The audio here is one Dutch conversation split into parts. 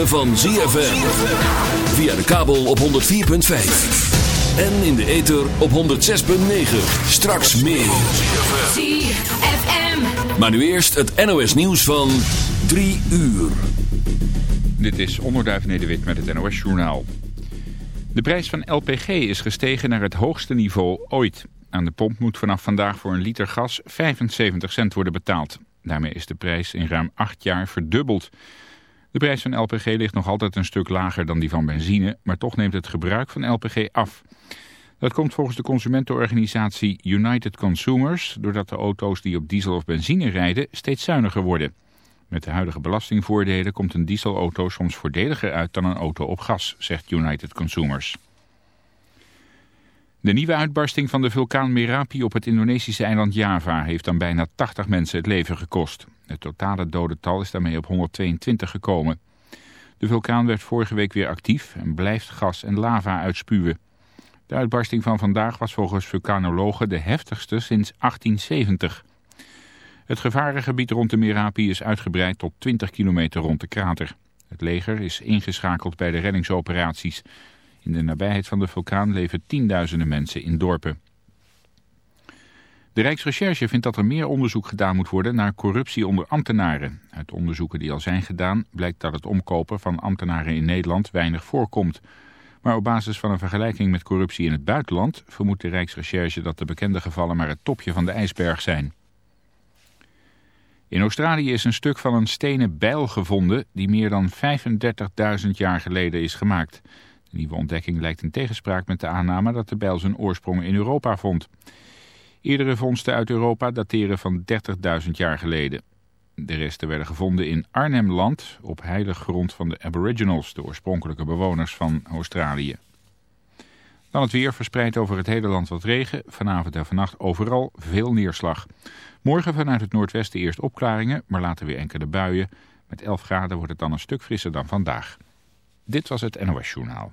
Ritme van ZFM. Via de kabel op 104.5. En in de ether op 106.9. Straks meer. ZFM. Maar nu eerst het NOS nieuws van 3 uur. Dit is Onderduif Nederwit met het NOS Journaal. De prijs van LPG is gestegen naar het hoogste niveau ooit. Aan de pomp moet vanaf vandaag voor een liter gas 75 cent worden betaald. Daarmee is de prijs in ruim 8 jaar verdubbeld. De prijs van LPG ligt nog altijd een stuk lager dan die van benzine, maar toch neemt het gebruik van LPG af. Dat komt volgens de consumentenorganisatie United Consumers doordat de auto's die op diesel of benzine rijden steeds zuiniger worden. Met de huidige belastingvoordelen komt een dieselauto soms voordeliger uit dan een auto op gas, zegt United Consumers. De nieuwe uitbarsting van de vulkaan Merapi op het Indonesische eiland Java heeft dan bijna 80 mensen het leven gekost. Het totale dodental is daarmee op 122 gekomen. De vulkaan werd vorige week weer actief en blijft gas en lava uitspuwen. De uitbarsting van vandaag was volgens vulkanologen de heftigste sinds 1870. Het gevarengebied rond de Merapi is uitgebreid tot 20 kilometer rond de krater. Het leger is ingeschakeld bij de reddingsoperaties. In de nabijheid van de vulkaan leven tienduizenden mensen in dorpen. De Rijksrecherche vindt dat er meer onderzoek gedaan moet worden naar corruptie onder ambtenaren. Uit onderzoeken die al zijn gedaan blijkt dat het omkopen van ambtenaren in Nederland weinig voorkomt. Maar op basis van een vergelijking met corruptie in het buitenland vermoedt de Rijksrecherche dat de bekende gevallen maar het topje van de ijsberg zijn. In Australië is een stuk van een stenen bijl gevonden die meer dan 35.000 jaar geleden is gemaakt. De nieuwe ontdekking lijkt in tegenspraak met de aanname dat de bijl zijn oorsprong in Europa vond. Eerdere vondsten uit Europa dateren van 30.000 jaar geleden. De resten werden gevonden in Arnhemland, op heilig grond van de Aboriginals, de oorspronkelijke bewoners van Australië. Dan het weer verspreidt over het hele land wat regen. Vanavond en vannacht overal veel neerslag. Morgen vanuit het noordwesten eerst opklaringen, maar later weer enkele buien. Met 11 graden wordt het dan een stuk frisser dan vandaag. Dit was het NOS Journaal.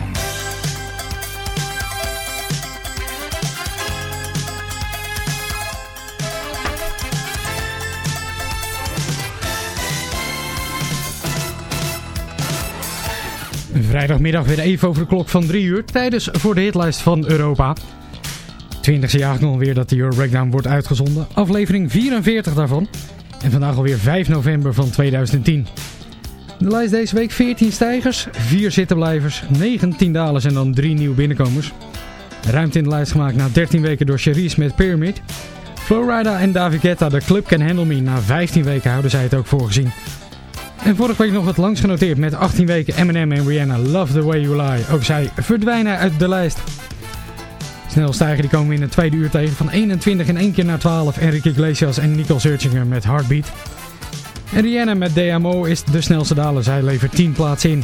Vrijdagmiddag weer even over de klok van 3 uur tijdens voor de hitlijst van Europa. 20e jaar nog weer dat de Euro Breakdown wordt uitgezonden. Aflevering 44 daarvan. En vandaag alweer 5 november van 2010. De lijst deze week 14 stijgers, 4 zittenblijvers, 19 dalers en dan 3 nieuwe binnenkomers. Ruimte in de lijst gemaakt na 13 weken door Cherise met Pyramid. Flowrider en David Guetta, de Club Can Handle Me. Na 15 weken houden zij het ook voorgezien. En vorige week nog wat langs genoteerd met 18 weken Eminem en Rihanna Love The Way You Lie. Ook zij verdwijnen uit de lijst. Snel stijgen die komen in het tweede uur tegen van 21 in één keer naar 12. Enrique Iglesias en Nicole Searchinger met Heartbeat. En Rihanna met DMO is de snelste daler. Zij levert 10 plaatsen in.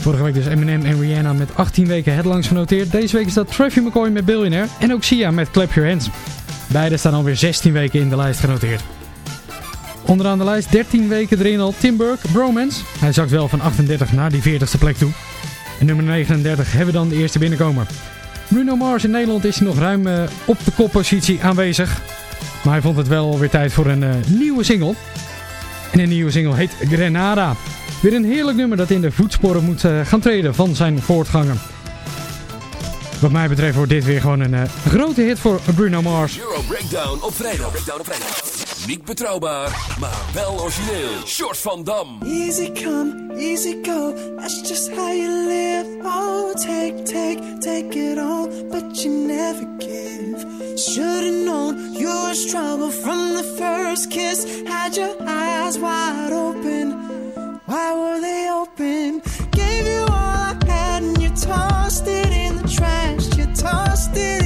Vorige week dus Eminem en Rihanna met 18 weken het langs genoteerd. Deze week is dat Travis McCoy met Billionaire en ook Sia met Clap Your Hands. Beide staan alweer 16 weken in de lijst genoteerd. Onderaan de lijst 13 weken erin al Tim Burke, Bromance. Hij zakt wel van 38 naar die 40ste plek toe. En nummer 39 hebben we dan de eerste binnenkomer. Bruno Mars in Nederland is nog ruim uh, op de koppositie aanwezig. Maar hij vond het wel weer tijd voor een uh, nieuwe single. En een nieuwe single heet Grenada. Weer een heerlijk nummer dat in de voetsporen moet uh, gaan treden van zijn voortganger. Wat mij betreft wordt dit weer gewoon een grote hit voor Bruno Mars. Euro Breakdown op vrijdag. Breakdown op vrijdag. Niet betrouwbaar, maar wel origineel. Short van Dam. Easy come, easy go. That's just how you live. Oh, take, take, take it all, but you never give. Should've known you was trouble from the first kiss. Had your eyes wide open. Why were they open? Gave you all I and you tossed it in the trash. You tossed it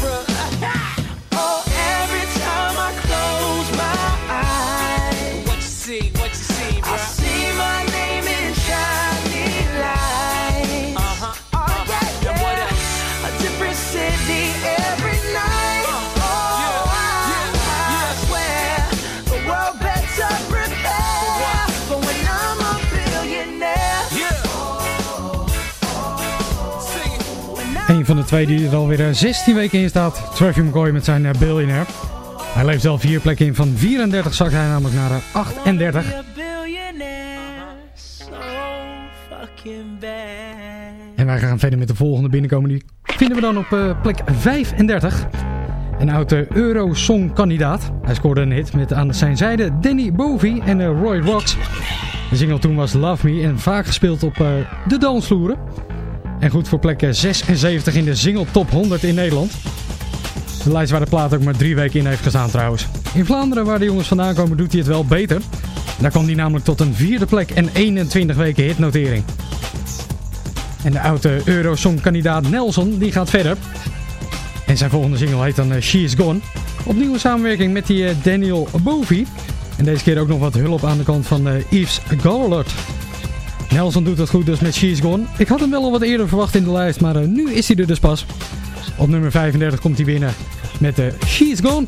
Een van de twee die er alweer eh, 16 weken in staat. Travis McCoy met zijn eh, Billionaire. Hij leeft zelf vier plekken in. Van 34 zakt hij namelijk naar eh, 38. be a billionaire so fucking bad. En wij gaan verder met de volgende binnenkomen. Die vinden we dan op eh, plek 35. Een oude Eurosong-kandidaat. Hij scoorde een hit met aan zijn zijde Danny Bovey en eh, Roy Rocks. De single toen was Love Me en vaak gespeeld op eh, de dansvloeren. En goed voor plek eh, 76 in de single top 100 in Nederland. De lijst waar de plaat ook maar drie weken in heeft gestaan trouwens. In Vlaanderen, waar de jongens vandaan komen, doet hij het wel beter. Daar kwam hij namelijk tot een vierde plek en 21 weken hitnotering. En de oude Eurosong-kandidaat Nelson, die gaat verder. En zijn volgende single heet dan eh, She Is Gone. Opnieuw een samenwerking met die eh, Daniel Bovi. En deze keer ook nog wat hulp aan de kant van eh, Yves Garlert. Nelson doet het goed dus met She Is Gone. Ik had hem wel al wat eerder verwacht in de lijst, maar eh, nu is hij er dus pas. Op nummer 35 komt hij binnen met de She Is Gone.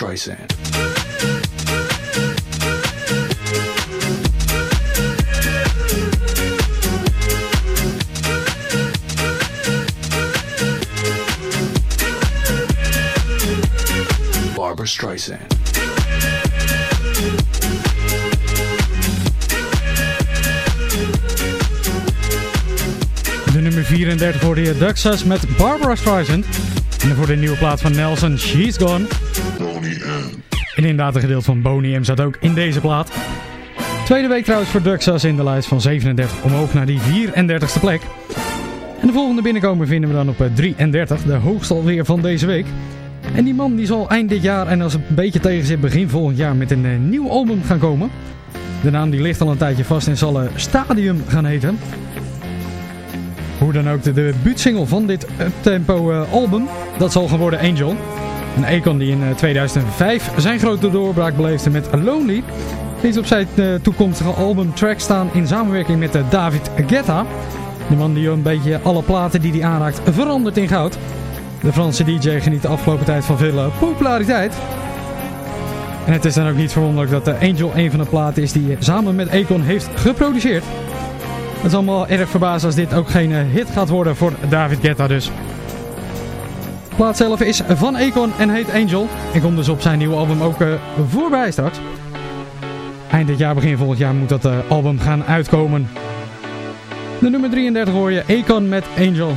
Streisand. Barbara Streisand. De nummer 34 hoorde je Duxas met Barbara Streisand. En voor de nieuwe plaat van Nelson, She's Gone. En inderdaad, een gedeelte van Boney M zat ook in deze plaat. Tweede week trouwens voor Duxas in de lijst van 37 omhoog naar die 34ste plek. En de volgende binnenkomer vinden we dan op eh, 33, de hoogste alweer van deze week. En die man die zal eind dit jaar en als het een beetje tegen zit begin volgend jaar met een eh, nieuw album gaan komen. De naam die ligt al een tijdje vast en zal eh, Stadium gaan heten. Hoe dan ook, de debuutsingle van dit tempo eh, album, dat zal gaan worden Angel. Een Akon die in eh, 2005 zijn grote doorbraak beleefde met Lonely. heeft op zijn eh, toekomstige album track staan in samenwerking met eh, David Guetta. De man die een beetje alle platen die hij aanraakt verandert in goud. De Franse DJ geniet de afgelopen tijd van veel populariteit. En het is dan ook niet verwonderlijk dat Angel een van de platen is die samen met Akon heeft geproduceerd. Het is allemaal erg verbaasd als dit ook geen hit gaat worden voor David Guetta dus plaat zelf is van Ekon en heet Angel. Ik kom dus op zijn nieuwe album ook eh, voorbij start. Eind dit jaar, begin volgend jaar moet dat eh, album gaan uitkomen. De nummer 33 hoor je, Ekon met Angel.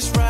just right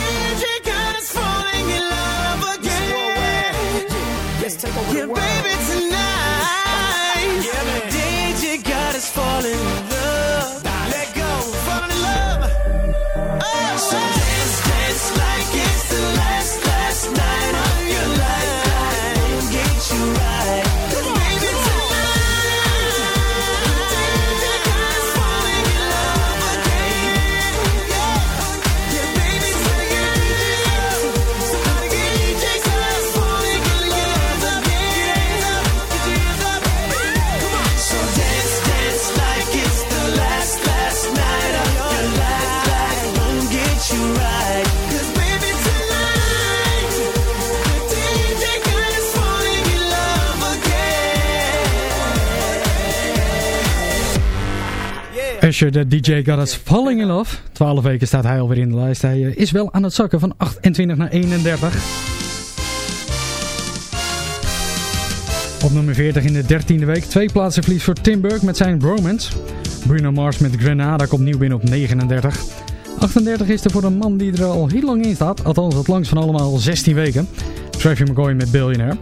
Take over Yeah, the world. baby, de DJ Got Us Falling in Love. 12 weken staat hij alweer in de lijst. Hij eh, is wel aan het zakken van 28 naar 31. Op nummer 40 in de 13e week. Twee plaatsen verlies voor Tim Burke met zijn Bromance. Bruno Mars met Grenada komt nieuw binnen op 39. 38 is er voor een man die er al heel lang in staat. Althans het langst van allemaal 16 weken. Travis McCoy met Billionaire.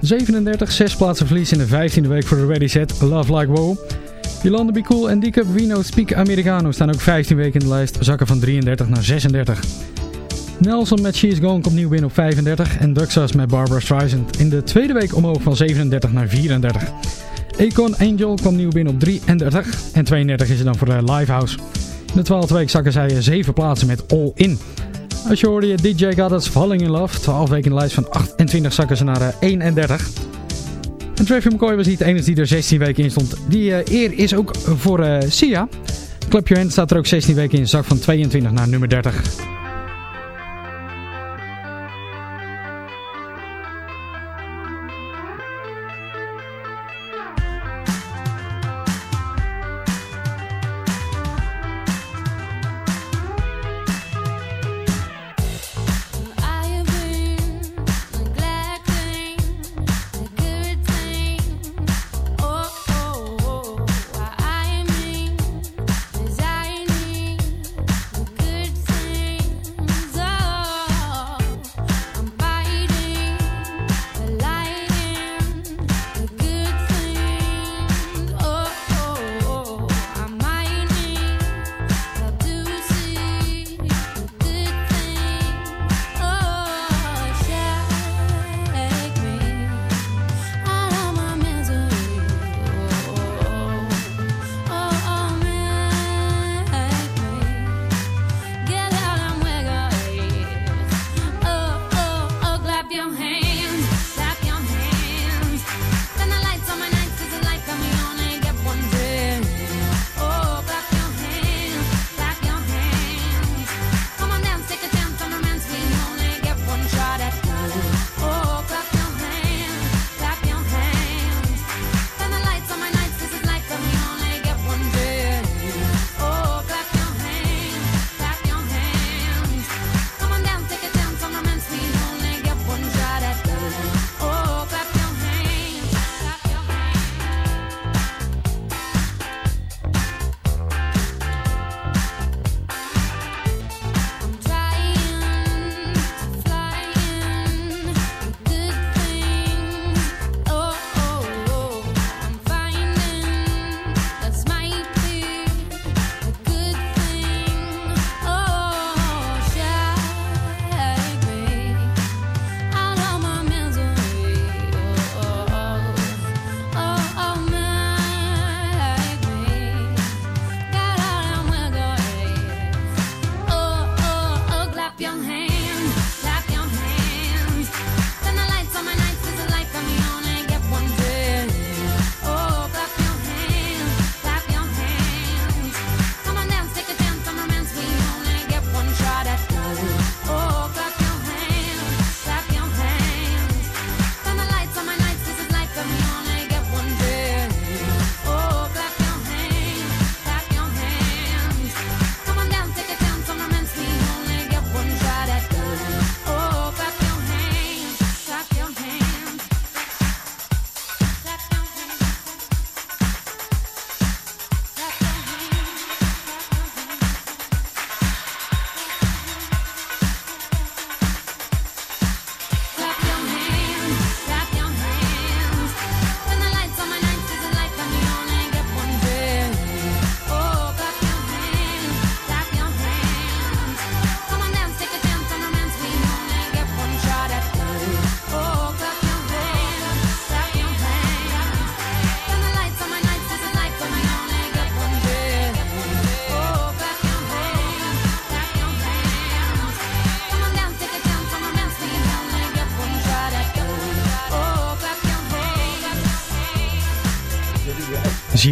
37, 6 plaatsen verlies in de 15e week voor de Ready Set Love Like Wow. Yolanda Be Cool en Dike Vino Speak Americano staan ook 15 weken in de lijst, zakken van 33 naar 36. Nelson met She's Gone komt nieuw binnen op 35 en Duxas met Barbara Streisand in de tweede week omhoog van 37 naar 34. Econ Angel kwam nieuw binnen op 33 en 32 is er dan voor de Livehouse. In de 12e week zakken zij 7 plaatsen met All In. Als je hoorde je DJ Us Falling in Love, 12 weken in de lijst van 28 zakken ze naar eh, 31. En Travis McCoy was niet de enige die er 16 weken in stond. Die eh, eer is ook voor eh, Sia. Clap Your Hand staat er ook 16 weken in, zak van 22 naar nummer 30.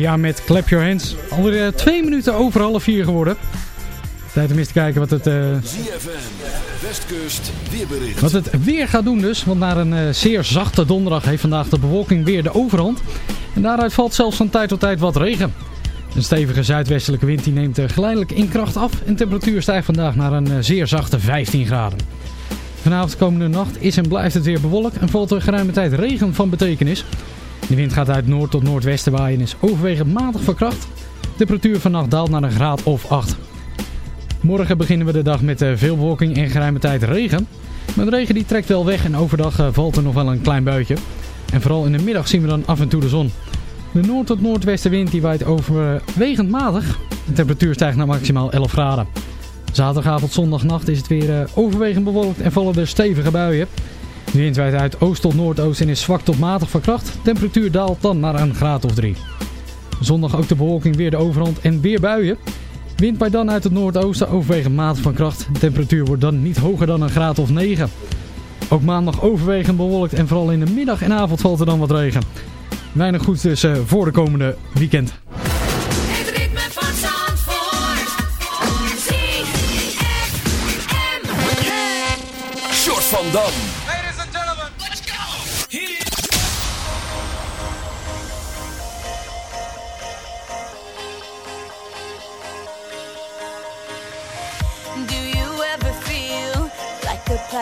Zia met Clap Your Hands. Alweer eh, twee minuten over half vier geworden. Tijd om eens te kijken wat het, eh, ZFM, Westkust, weerbericht. wat het weer gaat doen dus. Want na een eh, zeer zachte donderdag heeft vandaag de bewolking weer de overhand. En daaruit valt zelfs van tijd tot tijd wat regen. Een stevige zuidwestelijke wind die neemt eh, geleidelijk in kracht af. En de temperatuur stijgt vandaag naar een eh, zeer zachte 15 graden. Vanavond komende nacht is en blijft het weer bewolkt en valt er geruime tijd regen van betekenis. De wind gaat uit noord tot noordwesten waaien en is overwegend matig van kracht. De temperatuur vannacht daalt naar een graad of 8. Morgen beginnen we de dag met eh, veel bewolking en geruime tijd regen. Maar de regen die trekt wel weg en overdag eh, valt er nog wel een klein buitje. En vooral in de middag zien we dan af en toe de zon. De noord tot noordwestenwind die waait overwegend matig. De temperatuur stijgt naar maximaal 11 graden. Zaterdagavond, zondagnacht is het weer eh, overwegend bewolkt en vallen er stevige buien. De wind waait uit oost tot noordoost en is zwak tot matig van kracht. De temperatuur daalt dan naar een graad of 3. Zondag ook de bewolking weer de overhand en weer buien. Wind waait dan uit het noordoosten overwegend matig van kracht. De temperatuur wordt dan niet hoger dan een graad of 9. Ook maandag overwegend bewolkt en vooral in de middag en avond valt er dan wat regen. Weinig goed dus eh, voor de komende weekend. Het ritme van Zandvoort. ZFM. Short van Dam.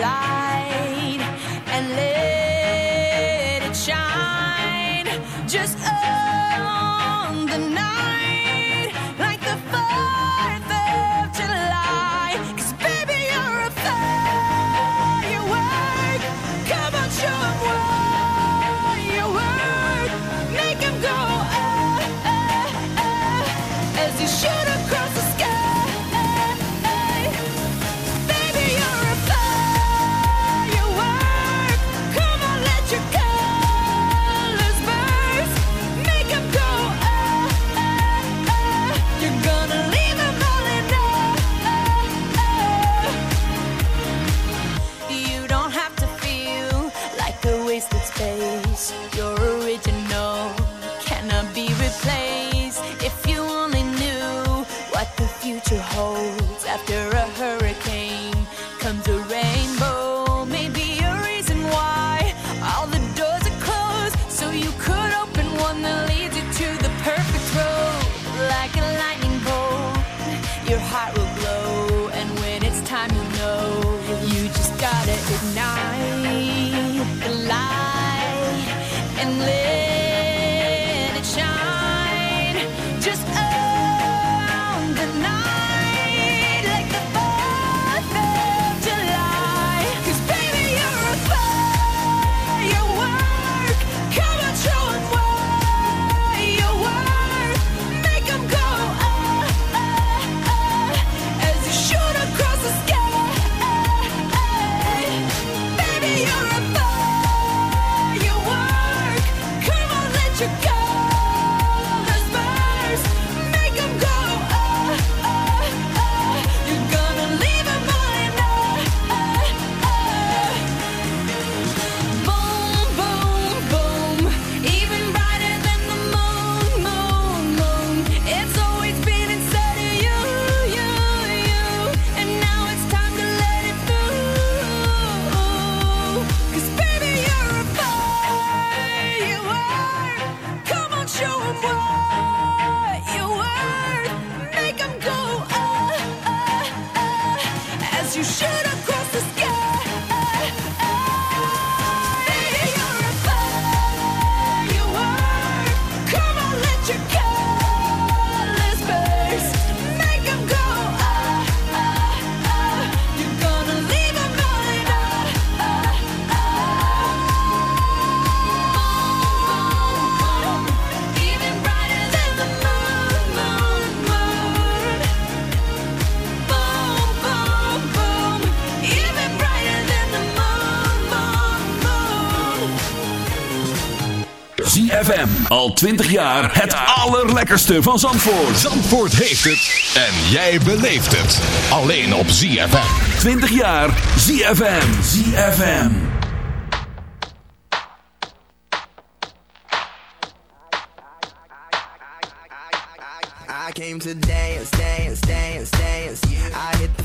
light and let it shine. Just on now. ZFM. Al 20 jaar het allerlekkerste van Zandvoort. Zandvoort heeft het. En jij beleeft het. Alleen op ZFM. 20 jaar ZFM. ZFM. I came to dance, dance, dance, dance. I hit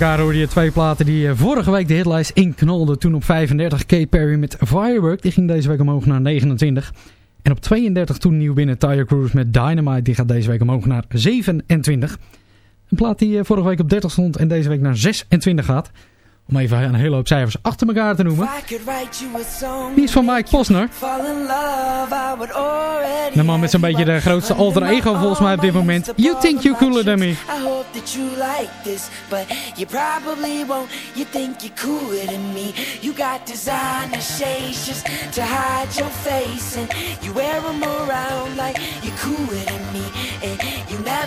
elkaar hoorde je twee platen die eh, vorige week de hitlijst inknolden. Toen op 35 Kate Perry met Firework. Die ging deze week omhoog naar 29. En op 32 toen nieuw binnen Tire Cruise met Dynamite. Die gaat deze week omhoog naar 27. Een plaat die eh, vorige week op 30 stond en deze week naar 26 gaat. Om even een hele hoop cijfers achter elkaar te noemen. Die is van Mike Posner. De man met zo'n beetje de grootste alter ego volgens mij op dit moment. You think you're cooler than me. I hope that you like this, but you probably won't. You think you're cooler than me. You got designer shades just to hide your face, and you wear them around like you're cooler than me.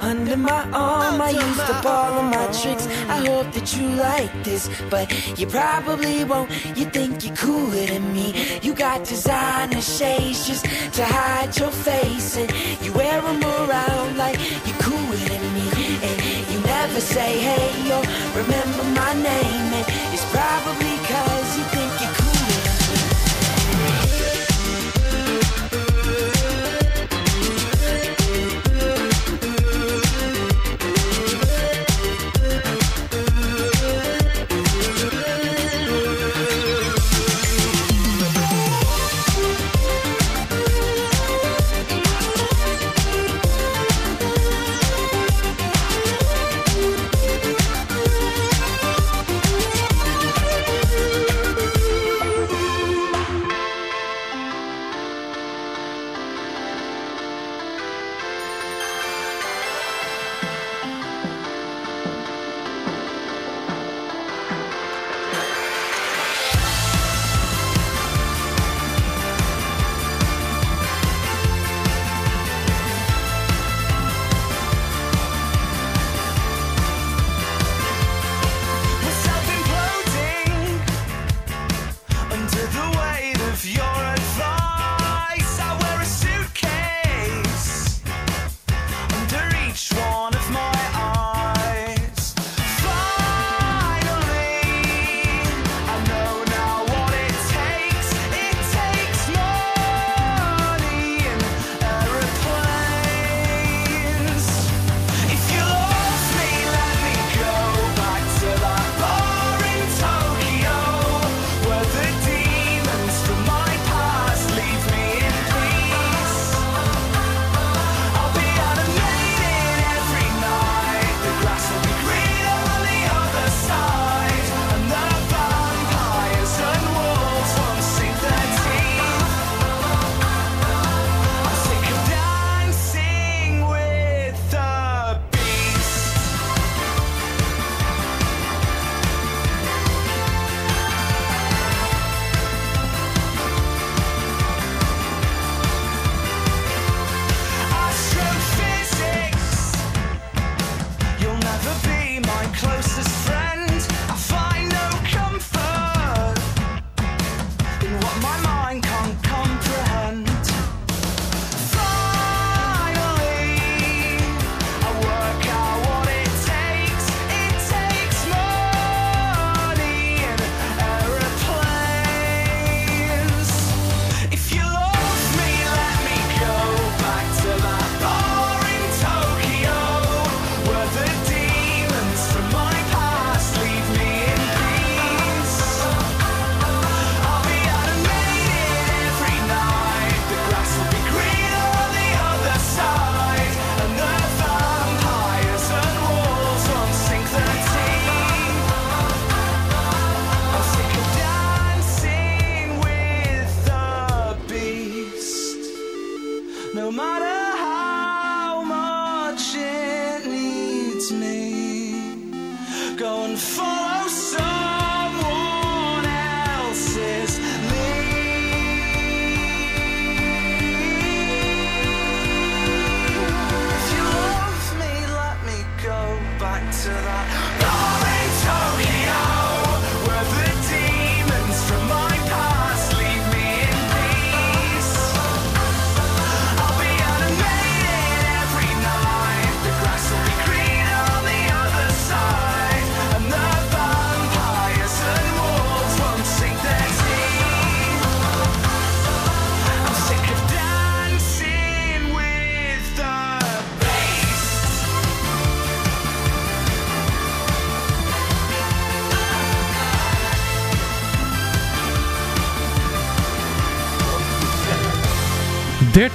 under my arm. I used up all of my tricks. I hope that you like this, but you probably won't. You think you're cooler than me. You got designer shades just to hide your face, and you wear them around like you're cooler than me. And you never say hey or remember my name, and it's probably cause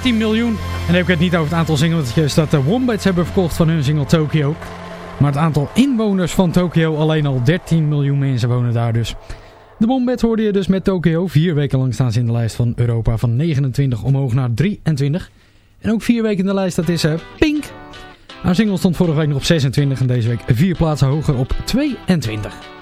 10 miljoen. En dan heb ik het niet over het aantal singletjes dat de Wombats hebben verkocht van hun single Tokyo. Maar het aantal inwoners van Tokyo, alleen al 13 miljoen mensen wonen daar dus. De Wombat hoorde je dus met Tokyo. Vier weken lang staan ze in de lijst van Europa van 29 omhoog naar 23. En ook vier weken in de lijst, dat is uh, Pink. Haar single stond vorige week nog op 26 en deze week vier plaatsen hoger op 22.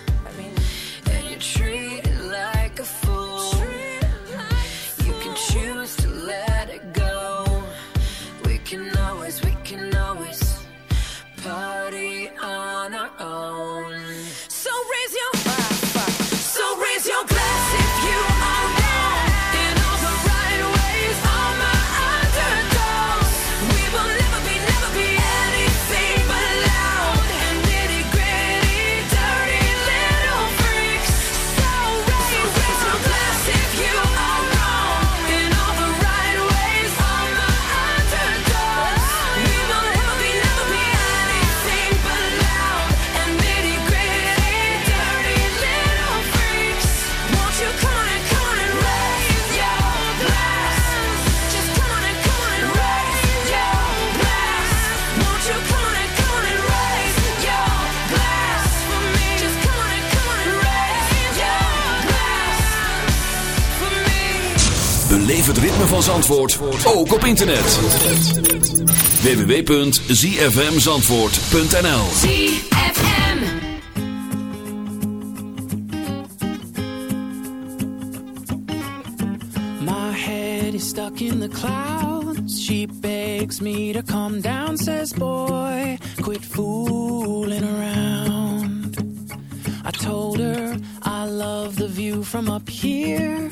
ritme van Zandvoort ook op internet. www.zfmzandvoort.nl ZFM My head is stuck in the clouds. She begs me to come down, says boy, quit fooling around. I told her I love the view from up here.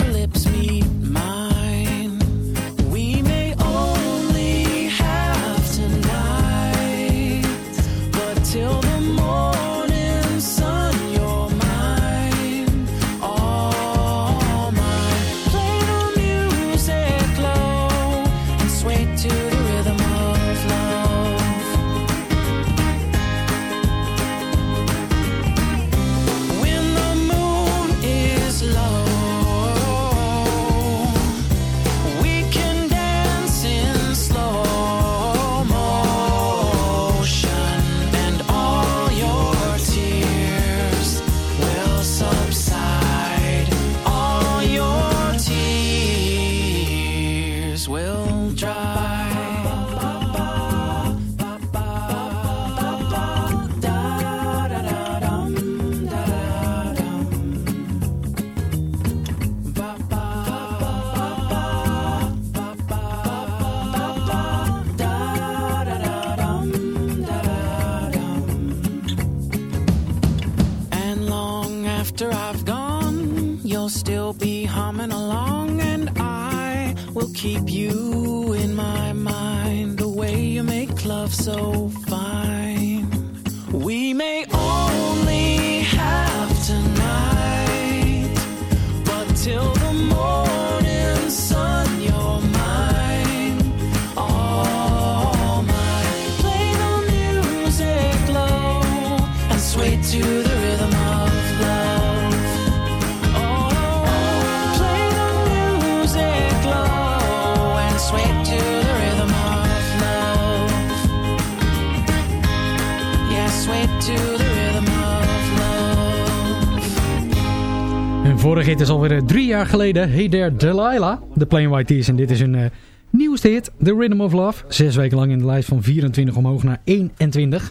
vorige hit is alweer eh, drie jaar geleden. Hey There Delilah. De Plain White Tees. En dit is hun eh, nieuwste hit. The Rhythm of Love. Zes weken lang in de lijst van 24 omhoog naar 21.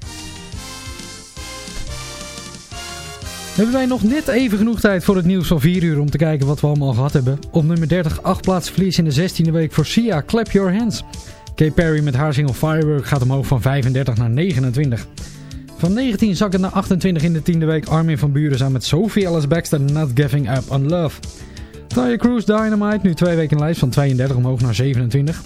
Hebben wij nog net even genoeg tijd voor het nieuws van 4 uur om te kijken wat we allemaal gehad hebben. Op nummer 30, 8 plaatsen verlies in de 16e week voor Sia, Clap Your Hands. Kay Perry met haar single Firework gaat omhoog van 35 naar 29. Van 19 zakken naar 28 in de 10e week Armin van Buren samen met Sophie Alice Baxter Not Giving Up on Love. Taya Cruz Dynamite nu twee weken in lijst van 32 omhoog naar 27.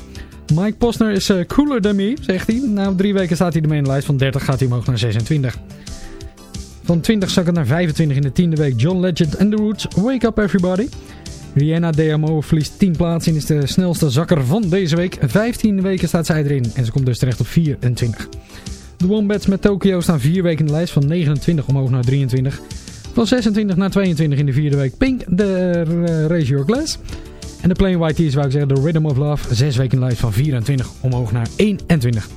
Mike Posner is eh, cooler than me, zegt hij. Na drie weken staat hij ermee in de lijst van 30 gaat hij omhoog naar 26. Van 20 zakken naar 25 in de tiende week John Legend and The Roots, Wake Up Everybody. Rihanna DMO verliest 10 plaatsen en is de snelste zakker van deze week. 15 weken staat zij erin en ze komt dus terecht op 24. De Wombats met Tokyo staan 4 weken in de lijst van 29 omhoog naar 23. Van 26 naar 22 in de vierde week Pink, de uh, Glass. En de Plain White Tees zou ik zeggen The Rhythm of Love. 6 weken in de lijst van 24 omhoog naar 21.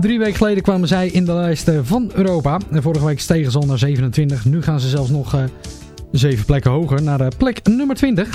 Drie weken geleden kwamen zij in de lijst eh, van Europa. En vorige week stegen ze al naar 27. Nu gaan ze zelfs nog uh, 7 plekken hoger naar plek nummer 20.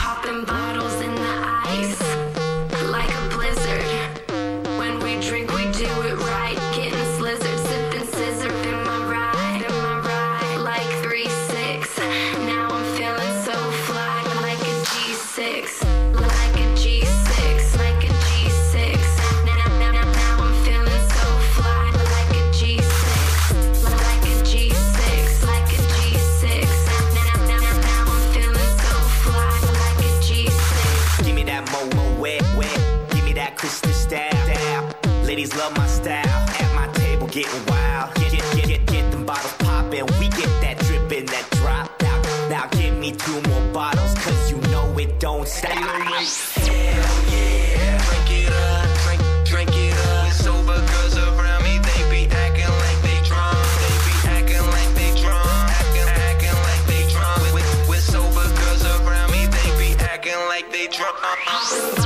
way through more bottles, cause you know it don't stay. Hell yeah, drink it up, drink, drink it up. Sober girls around me, they be acting like they drunk. They be acting like they drunk, acting, acting like they drunk. With, with sober girls around me, they be acting like they drunk. Uh-uh.